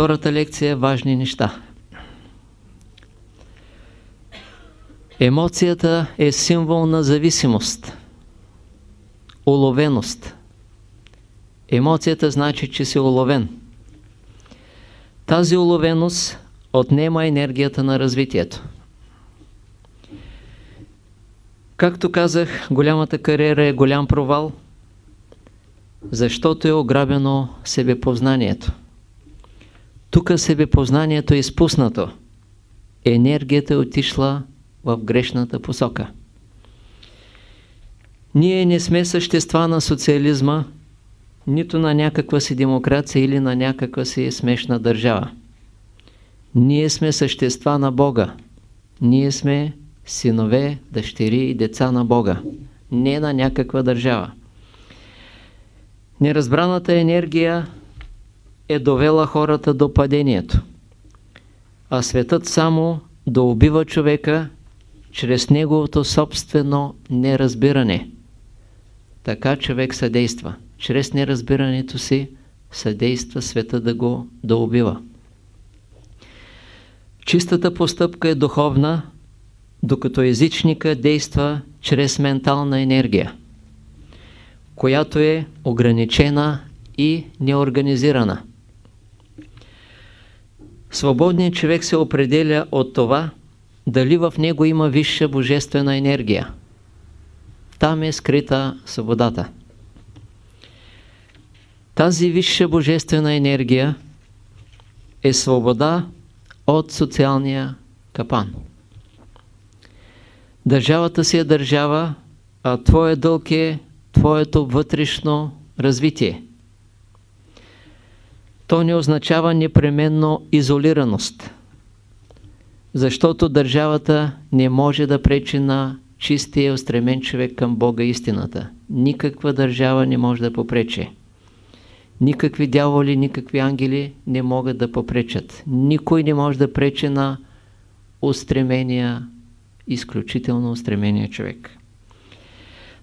втората лекция важни неща. Емоцията е символ на зависимост, уловеност. Емоцията значи, че си уловен. Тази уловеност отнема енергията на развитието. Както казах, голямата кариера е голям провал, защото е ограбено себепознанието. Тук себепознанието е изпуснато. Енергията е отишла в грешната посока. Ние не сме същества на социализма, нито на някаква си демокрация или на някаква си смешна държава. Ние сме същества на Бога. Ние сме синове, дъщери и деца на Бога, не на някаква държава. Неразбраната енергия е довела хората до падението, а светът само да убива човека чрез неговото собствено неразбиране. Така човек съдейства. Чрез неразбирането си съдейства света да го да убива. Чистата постъпка е духовна, докато езичника действа чрез ментална енергия, която е ограничена и неорганизирана. Свободният човек се определя от това, дали в него има висша божествена енергия. Там е скрита свободата. Тази висша божествена енергия е свобода от социалния капан. Държавата си е държава, а твоя дълг е твоето вътрешно развитие. То не означава непременно изолираност, защото държавата не може да пречи на чистия устремен човек към Бога истината. Никаква държава не може да попречи. Никакви дяволи, никакви ангели не могат да попречат. Никой не може да пречи на устремения изключително устремения човек.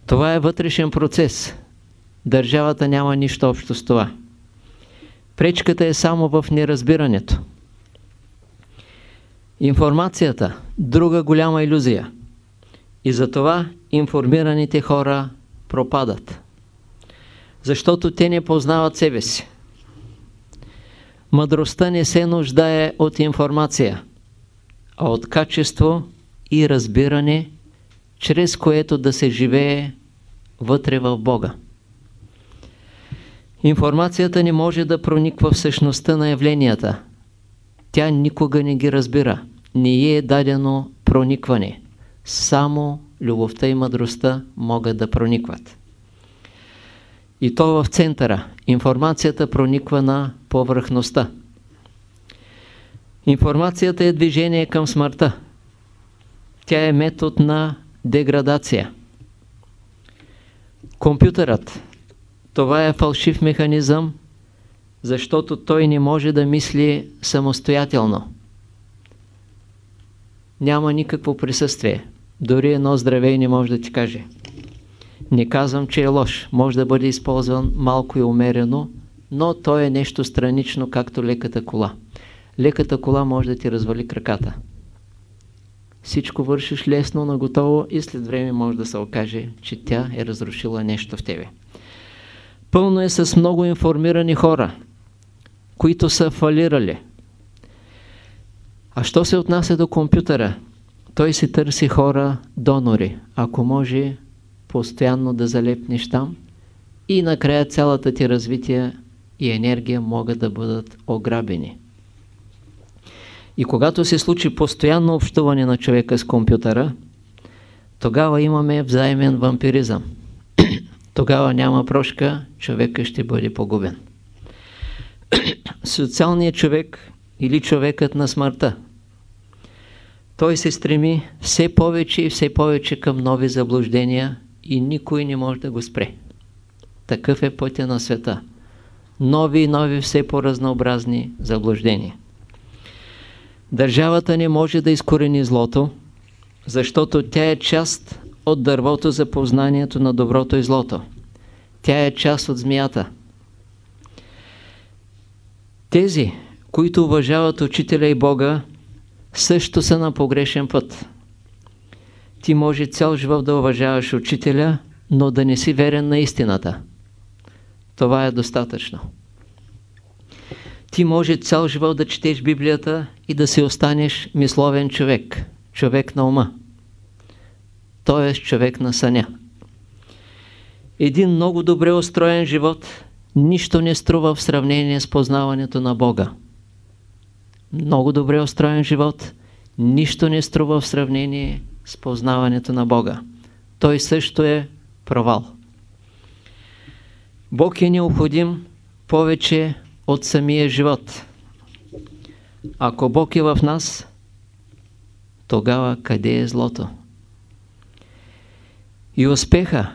Това е вътрешен процес. Държавата няма нищо общо с това. Пречката е само в неразбирането. Информацията – друга голяма иллюзия. И затова информираните хора пропадат. Защото те не познават себе си. Мъдростта не се нуждае от информация, а от качество и разбиране, чрез което да се живее вътре в Бога. Информацията не може да прониква в същността на явленията. Тя никога не ги разбира. Не е дадено проникване. Само любовта и мъдростта могат да проникват. И то в центъра. Информацията прониква на повърхността. Информацията е движение към смъртта. Тя е метод на деградация. Компютърът. Това е фалшив механизъм, защото той не може да мисли самостоятелно. Няма никакво присъствие. Дори едно здравей не може да ти каже. Не казвам, че е лош. Може да бъде използван малко и умерено, но то е нещо странично, както леката кола. Леката кола може да ти развали краката всичко вършиш лесно, наготово и след време може да се окаже, че тя е разрушила нещо в тебе. Пълно е с много информирани хора, които са фалирали. А що се отнася до компютъра? Той си търси хора, донори. Ако може, постоянно да залепнеш там и накрая цялата ти развитие и енергия могат да бъдат ограбени. И когато се случи постоянно общуване на човека с компютъра, тогава имаме взаимен вампиризъм. Тогава няма прошка, човека ще бъде погубен. Социалният човек или човекът на смъртта, той се стреми все повече и все повече към нови заблуждения и никой не може да го спре. Такъв е пътя на света. Нови и нови все по-разнообразни заблуждения. Държавата не може да изкорени злото, защото тя е част от дървото за познанието на доброто и злото. Тя е част от змията. Тези, които уважават учителя и Бога, също са на погрешен път. Ти може цял живот да уважаваш учителя, но да не си верен на истината. Това е достатъчно. Ти може цял живот да четеш Библията и да си останеш мисловен човек, човек на ума, т.е. човек на съня. Един много добре устроен живот нищо не струва в сравнение с познаването на Бога. Много добре устроен живот нищо не струва в сравнение с познаването на Бога. Той също е провал. Бог е необходим повече от самия живот. Ако Бог е в нас, тогава къде е злото? И успеха,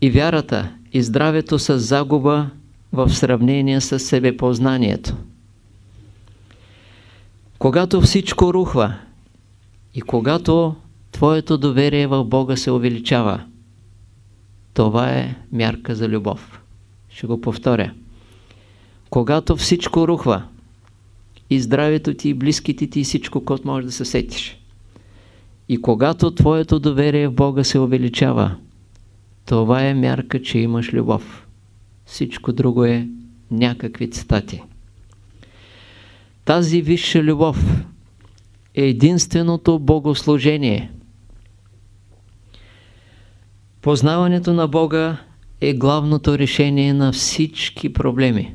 и вярата, и здравето са загуба в сравнение с себепознанието. Когато всичко рухва и когато твоето доверие в Бога се увеличава, това е мярка за любов. Ще го повторя. Когато всичко рухва, и здравето ти, и близките ти, и всичко, което можеш да се сетиш. И когато твоето доверие в Бога се увеличава, това е мярка, че имаш любов. Всичко друго е някакви цитати. Тази висша любов е единственото богослужение. Познаването на Бога е главното решение на всички проблеми.